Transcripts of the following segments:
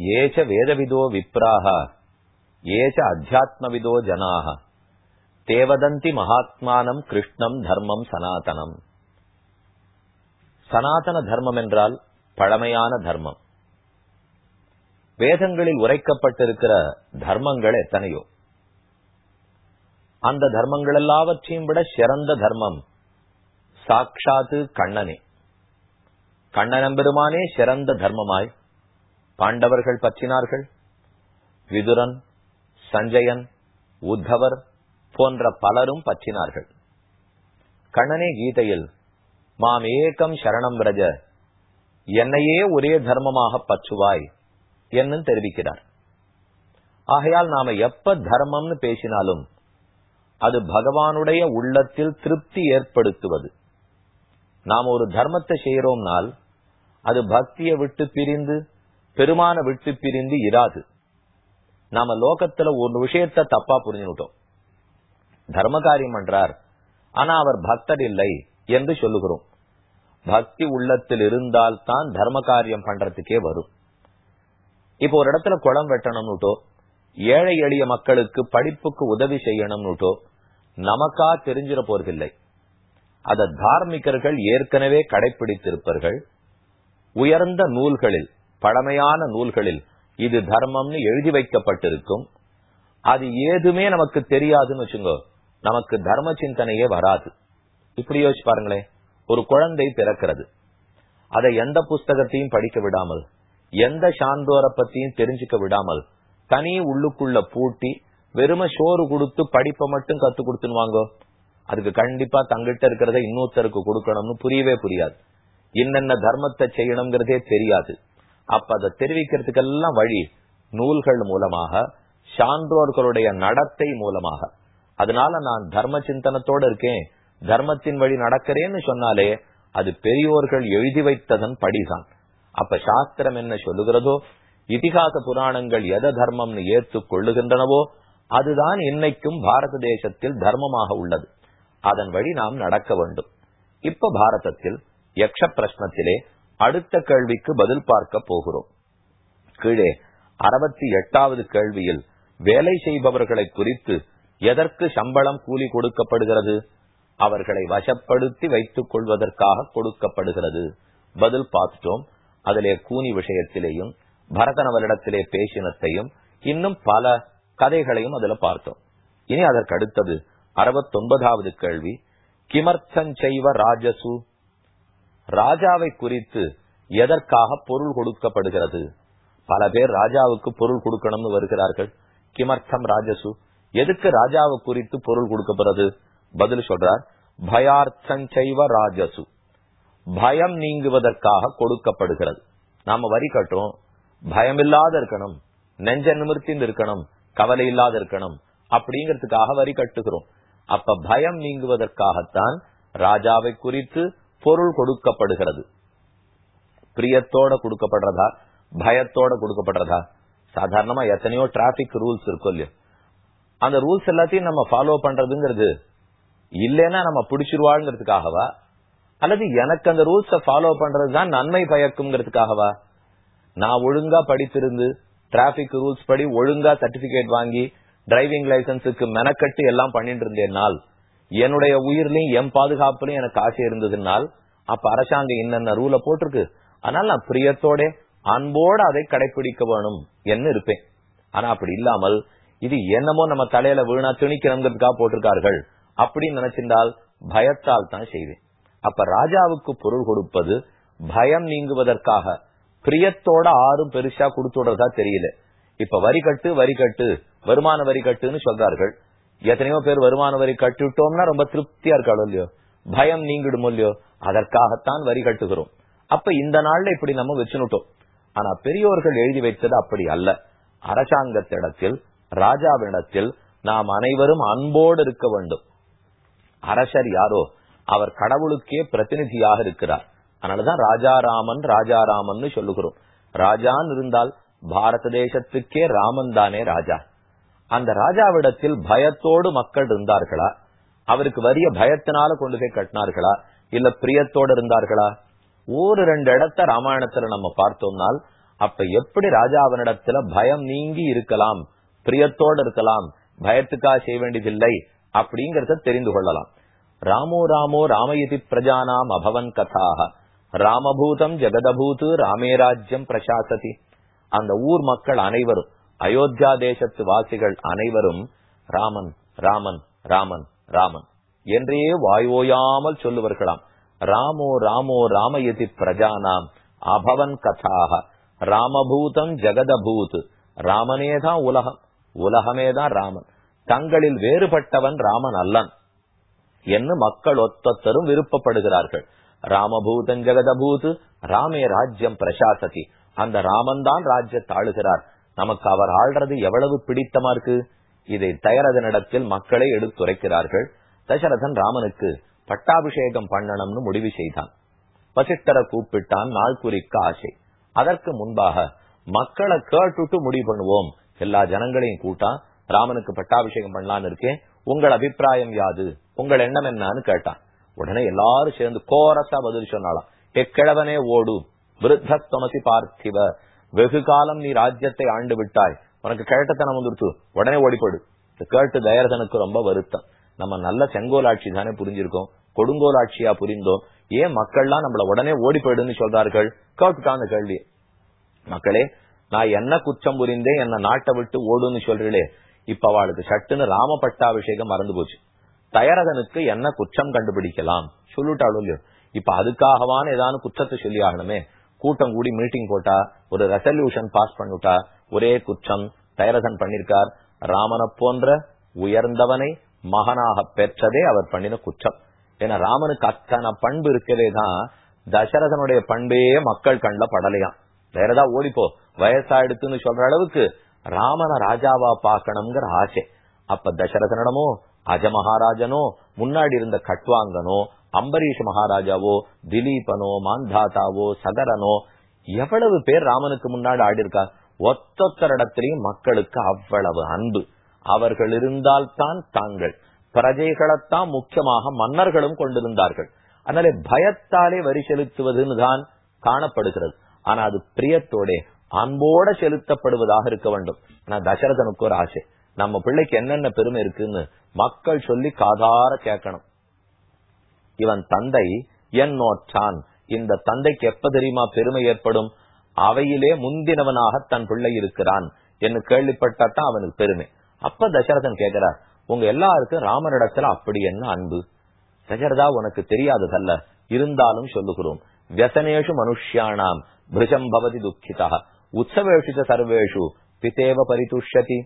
ஏச்ச வேதவிதோ விப்ராக ஏச்ச அத்தியாத்மவிதோ ஜனாக தேவதந்தி மகாத்மானம் கிருஷ்ணம் தர்மம் சனாதனம். சனாதன தர்மம் என்றால் பழமையான தர்மம். வேதங்களில் உரைக்கப்பட்டிருக்கிற தர்மங்கள் எத்தனையோ? அந்த தர்மங்கள் எல்லாவற்றையும் விட சிறந்த தர்மம் சாட்சாத்து கண்ணனே. கண்ணனம்பெருமானே சிறந்த தர்மமாய் பாண்டவர்கள் பற்றினார்கள். விதுரன் சஞ்சயன் உத்தவர் போன்ற பலரும் பற்றினார்கள். கண்ணனே கீதையில் மாம் ஏகம் சரணம் விரஜ என்னையே ஒரே தர்மமாக பற்றுவாய் என்னும் தெரிவிக்கிறார். ஆகையால் நாம எப்ப தர்மம்னு பேசினாலும் அது பகவானுடைய உள்ளத்தில் திருப்தி ஏற்படுத்துவது. நாம் ஒரு தர்மத்தை செய்யறோம்னால் அது பக்தியை விட்டு பிரிந்து பெருமான விட்டு பிரிந்து இராது. நாம லோகத்துல ஒரு விஷயத்த தப்பா புரிஞ்சுட்டோம் தர்ம காரியம் பண்றார். ஆனா அவர் பக்தர் இல்லை என்று சொல்லுகிறோம். பக்தி உள்ளத்தில் இருந்தால் தான் தர்ம காரியம் பண்றதுக்கே வரும். இப்போ ஒரு இடத்துல குளம் வெட்டணும்னுட்டோ ஏழை எளிய மக்களுக்கு படிப்புக்கு உதவி செய்யணும்னுட்டோ நமக்கா தெரிஞ்சிட போறதில்லை. அத தார்மிகர்கள் ஏற்கனவே கடைபிடித்திருப்பார்கள் உயர்ந்த நூல்களில் பழமையான நூல்களில் இது தர்மம்னு எழுதி வைக்கப்பட்டிருக்கும். அது ஏதுமே நமக்கு தெரியாதுன்னு வச்சுங்க நமக்கு தர்ம சிந்தனையே வராது. இப்படி யோசிச்சு பாருங்களேன் ஒரு குழந்தை பிறக்கிறது. அதை எந்த புஸ்தகத்தையும் படிக்க விடாமல் எந்த சாந்தோரை பத்தியும் தெரிஞ்சுக்க விடாமல் தனி உள்ளுக்குள்ள பூட்டி வெறும சோறு கொடுத்து படிப்பை மட்டும் கத்து கொடுத்துன்னு அதுக்கு கண்டிப்பா தங்கிட்ட இருக்கிறத இன்னொருத்தருக்கு கொடுக்கணும்னு புரியவே புரியாது. என்னென்ன தர்மத்தை செய்யணுங்கிறதே தெரியாது. அப்ப அதை தெரிவிக்கிறதுக்கெல்லாம் வழி நூல்கள் மூலமாக சான்றோர்களுடைய நடத்தை மூலமாக. அதனால நான் தர்ம சிந்தனத்தோட இருக்கேன். தர்மத்தின் வழி நடக்கிறேன்னு சொன்னாலே அது பெரியோர்கள் எழுதி வைத்ததன் படிதான். அப்ப சாஸ்திரம் என்ன சொல்லுகிறதோ இதிகாச புராணங்கள் எத தர்மம்னு ஏற்றுக் கொள்ளுகின்றனவோ அதுதான் இன்னைக்கும் பாரத தேசத்தில் தர்மமாக உள்ளது. அதன் வழி நாம் நடக்க வேண்டும். இப்ப பாரதத்தில் யக்ஷ பிரஷ்னத்திலே அடுத்த கேள்விக்கு பதில் பார்க்க போகிறோம். கீழே அறுபத்தி எட்டாவது கேள்வியில் வேலை செய்பவர்களை குறித்து எதற்கு சம்பளம் கூலி கொடுக்கப்படுகிறது? அவர்களை வசப்படுத்தி வைத்துக் கொள்வதற்காக கொடுக்கப்படுகிறது. பதில் பார்த்துட்டோம். அதிலே கூனி விஷயத்திலேயும் பரதனவரிடத்திலே பேசினத்தையும் இன்னும் பல கதைகளையும் அதுல பார்த்தோம். இனி அதற்கு அடுத்தது அறுபத்தொன்பதாவது கேள்வி. கிமர்த்தஞ்செய்வ ராஜசு ராஜாவை குறித்து எதற்காக பொருள் கொடுக்கப்படுகிறது? பல பேர் ராஜாவுக்கு பொருள் கொடுக்கணும்னு வருகிறார்கள். கிமர்த்தம் ராஜசு. எதுக்கு ராஜாவை குறித்து பொருள் கொடுக்கப்படுறது? பதில் சொல்றார். பயார்த்தஞ்சைவ ராஜசு. பயம் நீங்குவதற்காக கொடுக்கப்படுகிறது. நாம வரி கட்டுறோம். பயம் இல்லாத இருக்கணும். நெஞ்ச நிமிர்த்தின்னு இருக்கணும். கவலை இல்லாத இருக்கணும். அப்படிங்கிறதுக்காக வரி கட்டுகிறோம். அப்ப பயம் நீங்குவதற்காகத்தான் ராஜாவை குறித்து பொருள் கொடுக்கப்படுகிறது. பிரியத்தோட கொடுக்கப்படுறதா? பயத்தோட கொடுக்கப்படுறதா? சாதாரணமா எத்தனையோ டிராபிக் ரூல்ஸ் இருக்கும் இல்லையோ? அந்த ரூல்ஸ் எல்லாத்தையும் நம்ம ஃபாலோ பண்றதுங்கிறது இல்லைன்னா நம்ம பிடிச்சிருவாங்கிறதுக்காகவா அல்லது எனக்கு அந்த ரூல்ஸ ஃபாலோ பண்றதுதான் நன்மை பயக்குங்கிறதுக்காகவா நான் ஒழுங்கா படித்திருந்து டிராபிக் ரூல்ஸ் படி ஒழுங்கா சர்டிபிகேட் வாங்கி டிரைவிங் லைசன்ஸுக்கு மெனக்கட்டு எல்லாம் பண்ணிட்டு நாள் என்னுடைய உயிர்லயும் என் பாதுகாப்புலயும் எனக்கு ஆசை இருந்ததுனால் அப்ப அரசாங்கம் என்னென்ன ரூல போட்டிருக்கு? அதனால நான் பிரியத்தோட அன்போடு அதை கடைபிடிக்க வேணும் என்ன இருப்பேன். ஆனா அப்படி இல்லாமல் இது என்னமோ நம்ம தலையில வீணா திணிக்கணுங்கிறதுக்காக போட்டிருக்கார்கள். அப்படின்னு நினைச்சிருந்தால் பயத்தால் தான் செய்வேன். அப்ப ராஜாவுக்கு பொருள் கொடுப்பது பயம் நீங்குவதற்காக. பிரியத்தோட ஆறும் பெருசா கொடுத்துடுறதா தெரியல. இப்ப வரி கட்டு வரி கட்டு வருமான வரி கட்டுன்னு சொல்றார்கள். எத்தனையோ பேர் வருமான வரி கட்டிவிட்டோம்னா ரொம்ப திருப்தியா இருக்காளோ இல்லையோ? பயம் நீங்கிடும் இல்லையோ? அதற்காகத்தான் வரி கட்டுகிறோம். அப்ப இந்த நாள்ல இப்படி நம்ம வச்சுனுட்டோம். ஆனா பெரியோர்கள் எழுதி வைத்தது அப்படி அல்ல. அரசாங்கத்திடத்தில் ராஜாவிடத்தில் நாம் அனைவரும் அன்போடு இருக்க வேண்டும். அரசர் யாரோ அவர் கடவுளுக்கே பிரதிநிதியாக இருக்கிறார். அதனாலதான் ராஜாராமன் ராஜாராமன் சொல்லுகிறோம். ராஜான் இருந்தால் பாரத தேசத்துக்கே ராமன் தானே ராஜா. அந்த ராஜாவிடத்தில் பயத்தோடு மக்கள் இருந்தார்களா? அவருக்கு வரிய பயத்தினால கொண்டு போய் கட்டினார்களா? இல்ல பிரியத்தோடு இருந்தார்களா? ஒரு ரெண்டு இடத்த ராமாயணத்துல நம்ம பார்த்தோம்னால் அப்ப எப்படி ராஜாவனிடத்துல பயம் நீங்கி இருக்கலாம் பிரியத்தோடு இருக்கலாம் பயத்துக்கா செய்ய வேண்டியதில்லை அப்படிங்கறத தெரிந்து கொள்ளலாம். ராமோ ராமோ ராமயதி பிரஜானாம் அபவன் கதாக ராமபூதம் ஜெகதபூத்து ராமே ராஜ்யம் பிரசாசதி. அந்த ஊர் மக்கள் அனைவரும் அயோத்தியா தேசத்து வாசிகள் அனைவரும் ராமன் ராமன் ராமன் ராமன் என்றே வாயோயாமல் சொல்லுவார்களாம். ராமோ ராமோ ராமயதி பிரஜானாம். அபவன் கதாக ராமபூதம் ஜெகதபூத். ராமனேதான் உலகம். உலகமேதான் ராமன். தங்களில் வேறுபட்டவன் ராமன் அல்லன் என்று மக்கள் ஒத்தொத்தரும் விருப்பப்படுகிறார்கள். ராமபூதம் ஜெகதபூத். ராமே ராஜ்யம் பிரசாசதி. அந்த ராமன் தான் ராஜ்யத்தை ஆளுகிறார் நமக்கு அவர் ஆள்றது எவ்வளவு பிடித்தமா இருக்கு? இதை தயரதனிடத்தில் மக்களை எடுத்துரைக்கிறார்கள். தசரதன் ராமனுக்கு பட்டாபிஷேகம் பண்ணணும்னு முடிவு செய்தான். வசிஷ்டரை கூப்பிட்டான் நாள் குறிக்க ஆசை. அதற்கு முன்பாக மக்களை கேட்டுட்டு முடிவு பண்ணுவோம். எல்லா ஜனங்களையும் கூட்டா ராமனுக்கு பட்டாபிஷேகம் பண்ணலான்னு இருக்கேன் உங்கள் அபிப்பிராயம் யாது? உங்கள் எண்ணம் என்னன்னு கேட்டான். உடனே எல்லாரும் சேர்ந்து கோரசா பதில் சொன்னாலாம் எக்கிழவனே ஓடு. விருத்தமசி பார்த்திவ வெகு காலம் நீ ராஜ்யத்தை ஆண்டு விட்டாய். உனக்கு கேட்டத்தனம் வந்துருச்சு. உடனே ஓடிப்படு கேட்டு தயரதனுக்கு ரொம்ப வருத்தம். நம்ம நல்ல செங்கோலாட்சி தானே புரிஞ்சிருக்கோம். கொடுங்கோலாட்சியா புரிந்தோம். ஏன் மக்கள்லாம் நம்மள உடனே ஓடி போயிடுன்னு சொல்றார்கள்? கேட்டுட்டான் அந்த கேள்வி. மக்களே நான் என்ன குற்றம் புரிந்தேன் என்ன நாட்டை விட்டு ஓடுன்னு சொல்றீங்களே. இப்ப அவளுக்கு சட்டுன்னு ராம பட்டாபிஷேகம் மறந்து போச்சு. தயரதனுக்கு என்ன குற்றம் கண்டுபிடிக்கலாம்? சொல்லிட்டாலும் இல்லையோ. இப்ப அதுக்காகவான ஏதாவது குற்றத்தை சொல்லி ஆகணுமே கூட்டம் கூடி மீட்டிங் போட்டா ஒரு ரெசல்யூஷன் பாஸ் பண்ணிவிட்டா ஒரே குற்றம் தைரசன் பண்ணிருக்கார். ராமனை போன்ற உயர்ந்தவனை மகனாக பெற்றதே அவர் பண்ணின குற்றம். ஏன்னா ராமனுக்கு அத்தனை பண்பு இருக்கவே தான் தசரதனுடைய பண்பே மக்கள் கண்ல படலையாம். வேறதா ஓடிப்போ வயசாயிடுத்துன்னு சொல்ற அளவுக்கு ராமன ராஜாவா பாக்கணுங்கிற ஆசை. அப்ப தசரதனிடமோ அஜமகாராஜனோ முன்னாடி இருந்த கட்வாங்கனோ அம்பரீஷ் மகாராஜாவோ திலீபனோ மாந்தாதாவோ சகரனோ எவ்வளவு பேர் ராமனுக்கு முன்னாடி ஆடிருக்கா ஒத்தொத்தரிடத்திலையும் மக்களுக்கு அவ்வளவு அன்பு. அவர்கள் இருந்தால்தான் தாங்கள். பிரஜைகளைத்தான் முக்கியமாக மன்னர்களும் கொண்டிருந்தார்கள். அதனால பயத்தாலே வரி செலுத்துவதுன்னு தான் காணப்படுகிறது. ஆனா அது பிரியத்தோட அன்போட செலுத்தப்படுவதாக இருக்க வேண்டும். ஆனா தசரதனுக்கு ஒரு ஆசை. நம்ம பிள்ளைக்கு என்னென்ன பெருமை இருக்குன்னு மக்கள் சொல்லி காதார கேட்கணும். இவன் தந்தை என் இந்த தந்தைக்கு எப்ப தெரியுமா பெருமை ஏற்படும்? அவையிலே முந்தினவனாக தன் பிள்ளை இருக்கிறான் என்று கேள்விப்பட்டாதான் அவனுக்கு பெருமை. அப்ப தசரதன் கேட்கிறார் உங்க எல்லாருக்கும் ராமனிடத்துல அப்படி என்ன அன்பு? தசரதா உனக்கு தெரியாததல்ல. இருந்தாலும் சொல்லுகிறோம் வியசனேஷு மனுஷ்யானாம் பிரிஜம் பவதி துக்கிதா உற்சவேஷு சர்வேஷு பிதேவ பரிதுஷ்யதி.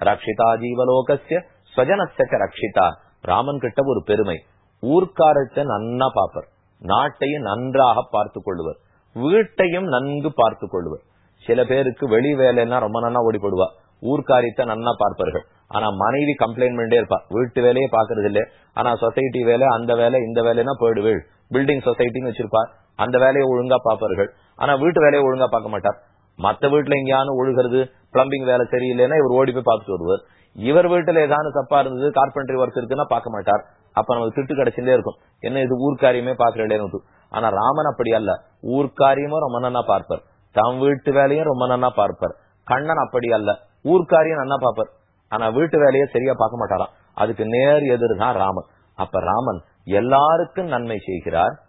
ரக்ஷிதா ஜீவலோகசிய ஸ்வஜனச ரக்ஷிதா. ராமன் கிட்ட ஒரு பெருமை. ஊர்க்காரத்தை நன்னா பார்ப்பார். நாட்டையும் நன்றாக பார்த்து கொள்ளுவர். வீட்டையும் நன்கு பார்த்து கொள்ளுவர். சில பேருக்கு வெளி வேலைன்னா ரொம்ப நன்னா ஓடிப்படுவா ஊர்க்காரியத்தை நன்னா பார்ப்பார்கள். ஆனா மனைவி கம்ப்ளைண்ட் பண்ணிட்டே இருப்பா. வீட்டு வேலையே பாக்குறது இல்ல ஆனா சொசைட்டி வேலை அந்த வேலை இந்த வேலைன்னா போயிடுவேள். பில்டிங் சொசைட்டின்னு வச்சிருப்பா. அந்த வேலையை ஒழுங்கா பாப்பார்கள் ஆனா வீட்டு வேலையை ஒழுங்கா பார்க்க மாட்டார். மத்த வீட்டுல எங்கேயானு ஒழுகிறது பிளம்பிங் வேலை சரியில்லைன்னா இவர் ஓடி போய் பார்த்துட்டு வருவார். இவர் வீட்டுல ஏதாவது தப்பா இருந்தது கார்பென்டரி ஒர்க் இருக்குன்னா பார்க்க மாட்டார். அப்ப நமக்கு திட்டு கிடைச்சுட்டே இருக்கும். என்ன இது ஊர்க்காரியமே பாக்குறேன்னு ஆனா ராமன் அப்படி அல்ல. ஊர்க்காரியமும் ரொம்ப நன்னா பார்ப்பார். தம் வீட்டு வேலையும் ரொம்ப நன்னா பார்ப்பார். கண்ணன் அப்படி அல்ல. ஊர்க்காரியம் நல்லா பார்ப்பார். ஆனா வீட்டு வேலையை சரியா பார்க்க மாட்டாராம். அதுக்கு நேர் எதிர் தான் ராமன். அப்ப ராமன் எல்லாருக்கும் நன்மை செய்கிறார்.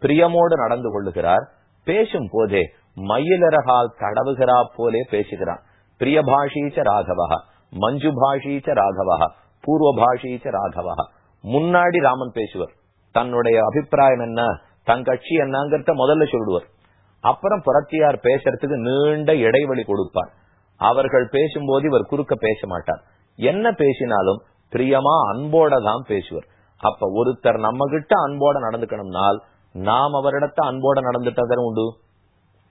பிரியமோடு நடந்து கொள்ளுகிறார். பேசும் போதே மயிலரகால் தடவுகிறா போலே பேசுகிறான். பிரியபாஷீச்ச ராகவா. மஞ்சு பாஷீச்ச ராகவா. பூர்வ பாஷீச்ச ராகவா. முன்னாடி ராமன் பேசுவர். தன்னுடைய அபிப்பிராயம் என்ன தன் கட்சி என்னங்கிறத முதல்ல சொல்லுவார். அப்புறம் புரட்சியார் பேசுறதுக்கு நீண்ட இடைவெளி கொடுப்பார். அவர்கள் பேசும்போது இவர் குறுக்க பேச மாட்டார். என்ன பேசினாலும் பிரியமா அன்போட தான் பேசுவர். அப்ப ஒருத்தர் நம்ம கிட்ட அன்போட நடந்துக்கணும்னால் நாம் அவரிடத்த அன்போட நடந்துட்டதன் உண்டு?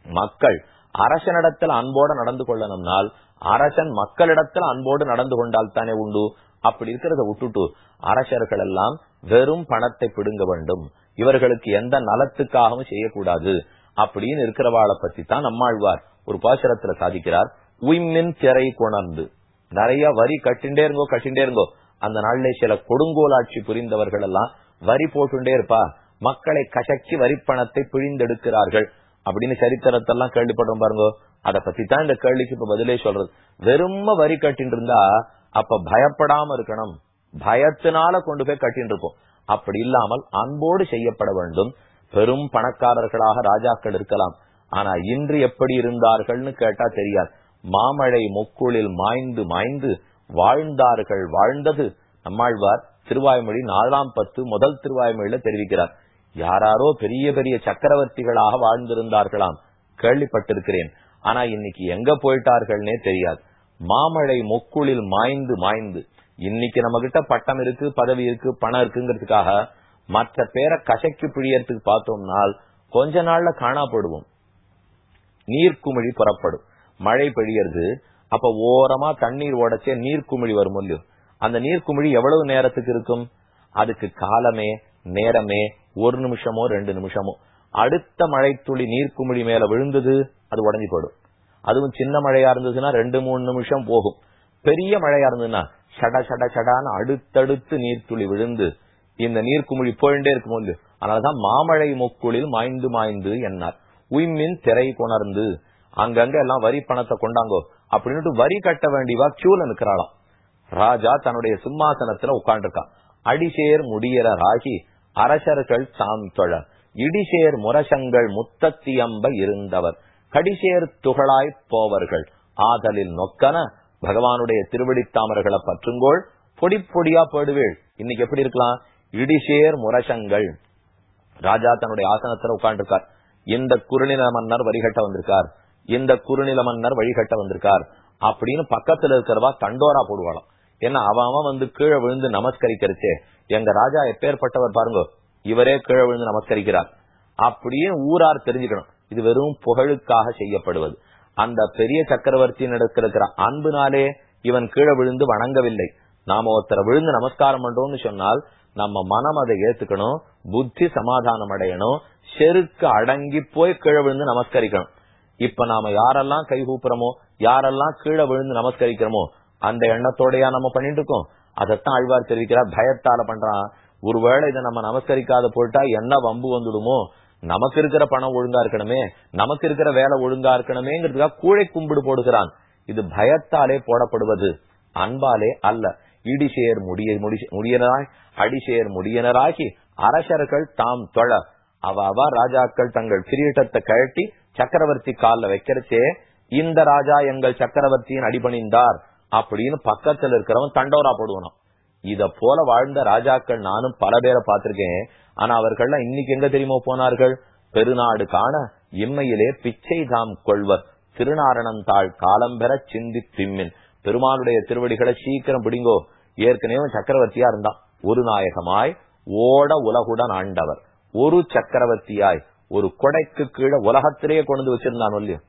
மக்கள் அரசனிடத்தில் அன்போட நடந்து கொள்ளணும்னால் அரசன் மக்களிடத்தில் அன்போடு நடந்து கொண்டால் தானே உண்டு? அப்படி இருக்கிறத விட்டுட்டு அரசர்கள் எல்லாம் வெறும் பணத்தை பிடுங்க வேண்டும். இவர்களுக்கு எந்த நலத்துக்காகவும் செய்யக்கூடாது அப்படின்னு இருக்கிறவாளை பத்தி தான் நம்மாழ்வார் ஒரு பாசுரத்துல சாதிக்கிறார். உய்மின் திரை கொணர்ந்து. நிறைய வரி கட்டிண்டே இருங்கோ கட்டிண்டே இருங்கோ. அந்த நாள்ல சில கொடுங்கோலாட்சி புரிந்தவர்கள் எல்லாம் வரி போட்டுண்டே இருப்பா. மக்களை கசக்கி வரி பணத்தை பிழிந்தெடுக்கிறார்கள் அப்படின்னு சரித்திரத்தெல்லாம் கேள்விப்பட்டோம் பாருங்க. அத பத்தி தான் இந்த கேள்விக்கு இப்ப பதிலே சொல்றது. வெறும வரி கட்டின்னு இருந்தா அப்ப பயப்படாம இருக்கணும். பயத்தினால கொண்டு போய் கட்டின்னு இருப்போம். அப்படி இல்லாமல் அன்போடு செய்யப்பட வேண்டும். பெரும் பணக்காரர்களாக ராஜாக்கள் இருக்கலாம். ஆனா இன்று எப்படி இருந்தார்கள்னு கேட்டா தெரியாது. மாமழை முக்குளில் மாய்ந்து மாய்ந்து வாழ்ந்தார்கள் வாழ்ந்தது. நம்மாழ்வார் திருவாய்மொழி நாலாம் பத்து முதல் திருவாய்மொழியில தெரிவிக்கிறார். யாராரோ பெரிய பெரிய சக்கரவர்த்திகளாக வாழ்ந்திருந்தார்களாம். கேள்விப்பட்டிருக்கிறேன். ஆனா இன்னைக்கு எங்க போயிட்டார்கள்னே தெரியாது. மாமழை மொக்குளில் மாய்ந்து மாய்ந்து. இன்னைக்கு நம்ம கிட்ட பட்டம் இருக்கு பதவி இருக்கு பணம் இருக்குங்கிறதுக்காக மற்ற பேரை கசைக்கு பிழியறதுக்கு பார்த்தோம்னால் கொஞ்ச நாள்ல காணாப்படுவோம். நீர்க்குமிழி புறப்படும். மழை பெழியறது அப்ப ஓரமா தண்ணீர் உடச்சே நீர்க்குமிழி வரும் இல்லையோ? அந்த நீர்க்குமிழி எவ்வளவு நேரத்துக்கு இருக்கும்? அதுக்கு காலமே நேரமே ஒரு நிமிஷமோ ரெண்டு நிமிஷமோ. அடுத்த மழை துளி நீர்க்குமிழி மேல விழுந்தது அது உடஞ்சி போயிடும். அதுவும் சின்ன மழையா இருந்ததுன்னா ரெண்டு மூணு நிமிஷம் போகும். பெரிய மழையா இருந்ததுன்னா சட சட சடான்னு அடுத்தடுத்து நீர்த்துளி விழுந்து இந்த நீர்க்குமிழி போயிட்டே இருக்கும் போது. அதனாலதான் மாமழை முக்குளில் மாய்ந்து மாய்ந்து என்னார். உய்மின் திரை கொணர்ந்து அங்கங்க எல்லாம் வரி பணத்தை கொண்டாங்கோ அப்படின்னுட்டு வரி கட்ட வேண்டியவா கியூல நிக்கிறாளாம். ராஜா தன்னுடைய சிம்மாசனத்துல உட்காண்டிருக்கான் அடிசேர் முடியராகி அரசர்கள் சாந்தொழ இடிசேர் முரசங்கள் முத்தத்தியம்ப இருந்தவர். கடிசேர் துகளாய் போவர்கள். ஆதலில் நொக்கன பகவானுடைய திருவடித்தாமர்களை பற்றுங்கோள் பொடி பொடியா போடுவேள். இன்னைக்கு எப்படி இருக்கலாம்? இடிசேர் முரசங்கள். ராஜா தன்னுடைய ஆசனத்துல உட்கார்ந்துருக்கார். இந்த குறுநில மன்னர் வழிகட்ட வந்திருக்கார். இந்த குறுநில மன்னர் வழிகட்ட வந்திருக்கார். அப்படின்னு பக்கத்துல இருக்கிறவா தண்டோரா போடுவாளாம். ஏன்னா அவன் வந்து கீழே விழுந்து நமஸ்கரிக்கிறச்சே. எங்க ராஜா எப்பேற்பட்டவர் பாருங்க. இவரே கீழே விழுந்து நமஸ்கரிக்கிறார். அப்படியே ஊரார் தெரிஞ்சுக்கணும். இது வெறும் புகழுக்காக செய்யப்படுவது. அந்த பெரிய சக்கரவர்த்தி இருக்கிற அன்புனாலே இவன் கீழே விழுந்து வணங்கவில்லை. நாம ஒருத்தரை விழுந்து நமஸ்காரம் பண்றோம்னு சொன்னால் நம்ம மனம் அதை ஏத்துக்கணும் புத்தி சமாதானம் அடையணும் செருக்கு அடங்கி போய் கீழே விழுந்து நமஸ்கரிக்கணும். இப்ப நாம யாரெல்லாம் கை கூப்புறோமோ யாரெல்லாம் கீழே விழுந்து நமஸ்கரிக்கிறோமோ அந்த எண்ணத்தோடயா நம்ம பண்ணிட்டு இருக்கோம். அதைத்தான் ஆழ்வார் தெரிவிக்கிறார் பயத்தால பண்றான். ஒருவேளை இதை நம்ம நமஸ்கரிக்காத போட்டா என்ன வம்பு வந்துடுமோ? நமக்கு இருக்கிற பணம் ஒழுங்கா இருக்கணுமே நமக்கு இருக்கிற வேலை ஒழுங்கா இருக்கணுமேங்கிறதுக்காக கூழை கும்பிடு போடுகிறான். இது பயத்தாலே போடப்படுவது அன்பாலே அல்ல. இடிசேர் முடிய முடியனராய் அடிசேர் முடியனராகி அரசர்கள் தாம் தொழ. அவ அவ ராஜாக்கள் தங்கள் கிரீட்டத்தை கழட்டி சக்கரவர்த்தி காலில் வைக்கிறச்சே இந்த ராஜா எங்கள் சக்கரவர்த்தியின் அடிபணிந்தார் அப்படின்னு பக்கத்துல இருக்கிறவன் தண்டோரா போடுவனும். இத போல வாழ்ந்த ராஜாக்கள் நானும் பல பேரை பார்த்திருக்கேன். ஆனா அவர்கள்லாம் இன்னைக்கு எங்க தெரியுமோ போனார்கள்? பெருநாடு காண இம்மையிலே பிச்சை தாம் கொள்வர். திருநாரணந்தாள் காலம் பெற சிந்தி திம்மின். பெருமானுடைய திருவடிகளை சீக்கிரம் பிடிங்கோ. ஏற்கனவே சக்கரவர்த்தியா இருந்தான். ஒரு நாயகமாய் ஓட உலகுடன் ஆண்டவர். ஒரு சக்கரவர்த்தியாய் ஒரு கொடைக்கு கீழே உலகத்திலேயே கொண்டு வச்சிருந்தான் இல்லையோ?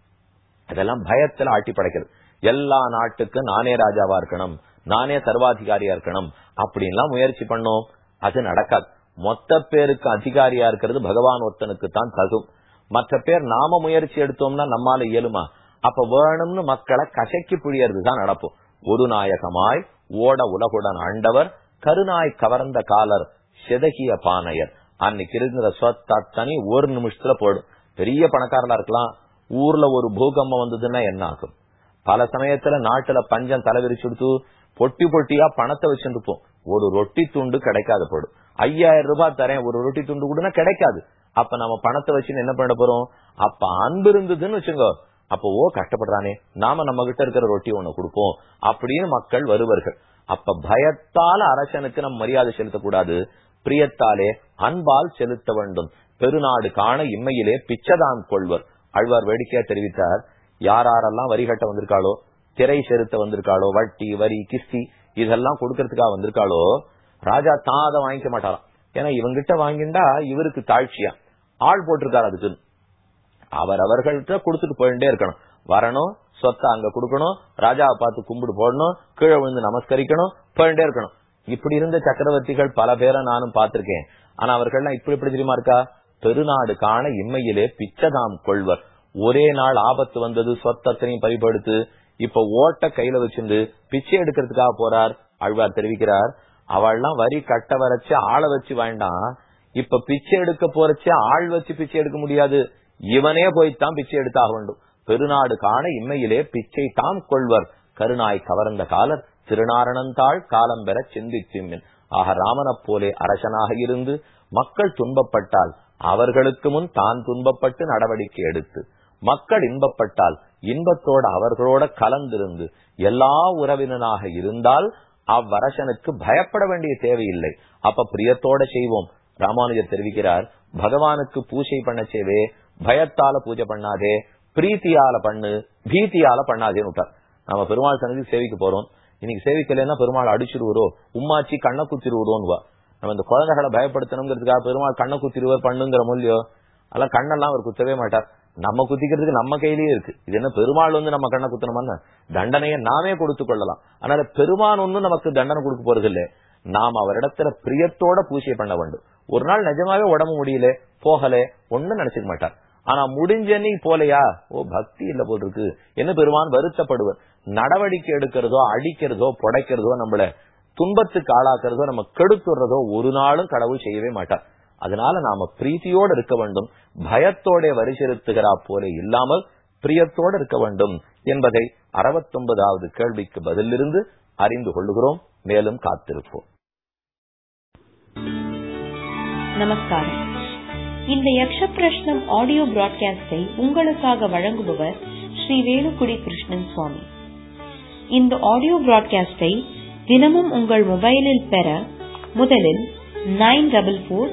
அதெல்லாம் பயத்துல ஆட்டி படைக்கிறது எல்லா நாட்டுக்கும் நானே ராஜாவா இருக்கணும். நானே சர்வாதிகாரியா இருக்கணும். அப்படின்லாம் முயற்சி பண்ணோம். அது நடக்காது. மொத்த பேருக்கு அதிகாரியா இருக்கிறது பகவான் ஒருத்தனுக்கு தான் தகும். மற்ற பேர் நாம முயற்சி எடுத்தோம்னா நம்மால இயலுமா? அப்ப வேணும்னு மக்களை கசக்கி புழியறது தான் நடப்போம் ஒரு நாயகமாய் ஓட உலகுடன் ஆண்டவர் கருநாய் கவர்ந்த காலர் செதகிய பானையர். அன்னைக்கு இருக்கிற சொத்தனி ஒரு நிமிஷத்துல போடும் பெரிய பணக்காரனா இருக்கலாம். ஊர்ல ஒரு பூகம்பம் வந்ததுன்னா என்ன ஆகும்? பல சமயத்துல நாட்டுல பஞ்சம் தலைவிரிச்சுடுத்து பொட்டி பொட்டியா பணத்தை வச்சுருப்போம் ஒரு ரொட்டி துண்டு கிடைக்காத போடும் ஐயாயிரம் ரூபாய் தரேன் ஒரு ரொட்டி துண்டு கூட கிடைக்காது. அப்ப நம்ம பணத்தை வச்சு என்ன பண்ண போறோம்? அப்ப அன்பு இருந்ததுன்னு வச்சுங்க அப்போ ஓ கஷ்டப்படுறானே. நாம நம்ம கிட்ட இருக்கிற ரொட்டி ஒண்ணு கொடுப்போம் அப்படின்னு மக்கள் வருவார்கள். அப்ப பயத்தால அரசனுக்கு நம்ம மரியாதை செலுத்தக்கூடாது. பிரியத்தாலே அன்பால் செலுத்த வேண்டும். பெருநாடு காண இம்மையிலே பிச்சைதான் கொள்வர். அழ்வார் வேடிக்கையா தெரிவித்தார். யாரெல்லாம் வரி கட்ட வந்திருக்காளோ திரை செலுத்த வந்திருக்காளோ வட்டி வரி கிஸ்தி இதெல்லாம் கொடுக்கறதுக்காக வந்திருக்காளோ ராஜா தான் அதை வாங்கிக்க மாட்டாராம். ஏன்னா இவங்கிட்ட வாங்கிண்டா இவருக்கு தாழ்ச்சியா? ஆள் போட்டிருக்காரு அதுக்குன்னு அவர் அவர்கள்ட்ட கொடுத்துட்டு போயிட்டே இருக்கணும். வரணும் சொத்தை அங்க கொடுக்கணும் ராஜாவை பார்த்து கும்பிடு போடணும் கீழே விழுந்து நமஸ்கரிக்கணும் போயிட்டே இருக்கணும். இப்படி இருந்த சக்கரவர்த்திகள் பல பேரை நானும் பார்த்திருக்கேன். ஆனா அவர்கள்லாம் இப்படி இப்படி தெரியுமா இருக்கா? பெருநாடு காண இம்மையிலே பிச்சதாம் கொள்வர். ஒரே நாள் ஆபத்து வந்தது சொத்தத்தையும் பறிபடுத்து இப்ப ஓட்ட கையில வச்சிருந்து பிச்சை எடுக்கிறதுக்காக போறார் ஆழ்வார் தெரிவிக்கிறார். அவள்லாம் வரி கட்ட வரைச்சு ஆள வச்சு வேண்டாம் இப்ப பிச்சை எடுக்க போறச்சு ஆள் வச்சு பிச்சை எடுக்க முடியாது. இவனே போய்த்தான் பிச்சை எடுத்தாக வேண்டும். பெருநாடு காண இம்மையிலே பிச்சை தாம் கொள்வர். கருணாய் கவர்ந்த காலர் திருநாரணந்தாள் காலம் பெற சிந்தித்திமின் ஆக ராமனைப் போலே அரசனாக இருந்து மக்கள் துன்பப்பட்டால் அவர்களுக்கு முன் தான் துன்பப்பட்டு நடவடிக்கை எடுத்து. மக்கள் இன்பப்பட்டால் இன்பத்தோட அவர்களோட கலந்திருந்து எல்லா உறவினனாக இருந்தால் அவ்வரசனுக்கு பயப்பட வேண்டிய தேவையில்லை. அப்ப பிரியத்தோட செய்வோம். ராமானுஜர் தெரிவிக்கிறார் பகவானுக்கு பூஜை பண்ண செய்வே பயத்தால பூஜை பண்ணாதே பிரீத்தியால பண்ணு பீத்தியால பண்ணாதேன்னு விட்டார் நம்ம பெருமாள் சன்னதி சேவிக்க போறோம். இன்னைக்கு சேவிக்கலைன்னா பெருமாள் அடிச்சிருவரோ? உம்மாச்சி கண்ணை குத்திருவரோன்னுவா. நம்ம இந்த குழந்தைகளை பயப்படுத்தணுங்கிறதுக்காக பெருமாள் கண்ணை குத்திருவர் பண்ணுங்கிற மூலியோ? அதெல்லாம் கண்ணெல்லாம் அவர் குத்தவே மாட்டார். நம்ம குத்திக்கிறதுக்கு நம்ம கையிலேயே இருக்கு. இது என்ன பெருமாள் வந்து நம்ம கண்ணை குத்தணுமா தண்டனையை நாமே கொடுத்து கொள்ளலாம். அதனால பெருமான் ஒன்னும் நமக்கு தண்டனை கொடுக்க போறது இல்லை. நாம் அவரிடத்துல பிரியத்தோட பூஜை பண்ண வேண்டும். ஒரு நாள் நிஜமாவே உடம்பு முடியல போகல ஒன்னும் நினைச்சுக்க மாட்டார். ஆனா முடிஞ்சனி போலையா? ஓ பக்தி இல்ல போல் இருக்கு. என்ன பெருமான் வருத்தப்படுவர். நடவடிக்கை எடுக்கிறதோ அடிக்கிறதோ புடைக்கிறதோ நம்மள துன்பத்துக்கு ஆளாக்குறதோ நம்ம கெடுத்துறதோ ஒரு நாளும் கடவுள் செய்யவே மாட்டார். அதனால நாம பிரீத்தியோடு இருக்க வேண்டும். பயத்தோட வரி செலுத்துகிறா போல இல்லாமல் பிரியத்தோடு இருக்க வேண்டும் என்பதை அறுபத்தொன்பதாவது கேள்விக்கு பதிலிருந்து அறிந்து கொள்ளுகிறோம். மேலும் காத்திருப்போம். நமஸ்காரம். இந்த யக்ஷ பிரஷ்னம் ஆடியோ பிராட்காஸ்டை உங்களுக்காக வழங்குபவர் ஸ்ரீ வேலுக்குடி கிருஷ்ணன் சுவாமி. இந்த ஆடியோ பிராட்காஸ்டை தினமும் உங்கள் மொபைலில் பெற முதலில் nine double four